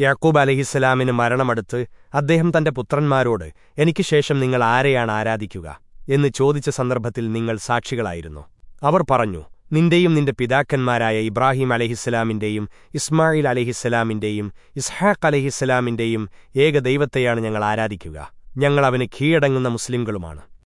യാക്കൂബ് അലഹിസ്സലാമിന് മരണമടുത്ത് അദ്ദേഹം തന്റെ പുത്രന്മാരോട് എനിക്ക് ശേഷം നിങ്ങൾ ആരെയാണ് ആരാധിക്കുക? എന്ന് ചോദിച്ച സന്ദർഭത്തിൽ നിങ്ങൾ സാക്ഷികളായിരുന്നു. അവർ പറഞ്ഞു നിന്റെയും നിന്റെ പിതാക്കന്മാരായ ഇബ്രാഹിം അലഹിസ്സലാമിന്റെയും ഇസ്മായിൽ അലഹിസ്സലാമിന്റെയും ഇസ്ഹാഖ് അലഹിസ്സലാമിന്റെയും ഏക ദൈവത്തെയാണ് ഞങ്ങൾ ആരാധിക്കുക. ഞങ്ങൾ അവന് കീഴടങ്ങുന്ന മുസ്ലിംകളുമാണ്.